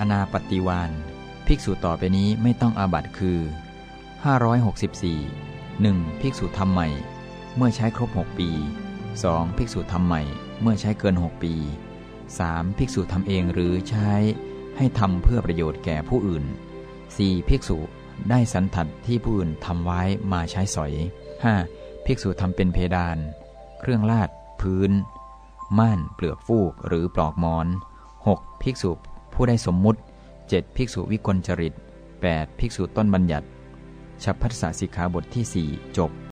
อนาปฏิวานภิกษุต่อไปนี้ไม่ต้องอาบัตคือ 564 1. ภิกษุทำใหม่ เมื่อใช้ครบ 6 ปี 2. ภิกษุทำใหม่ เมื่อใช้เกิน 6 ปี 3. ภิกษุทำเองหรือใช้ให้ทำเพื่อประโยชน์แก่ผู้อื่น 4. ภิกษุได้สันทัดที่ผู้อื่นทำไว้มาใช้สอย 5. ภิกษุทำเป็นเพดาน เครื่องลาด พื้น ม่าน เปลือกฟูกหรือปลอกมอน 6. ภิกษุ ผู้ได้สมมุติ 7. ภิกษุวิกลจริต 8. ภิกษุต้นบัญญัติชัพพัสสสิกขาบทที่ 4 จบ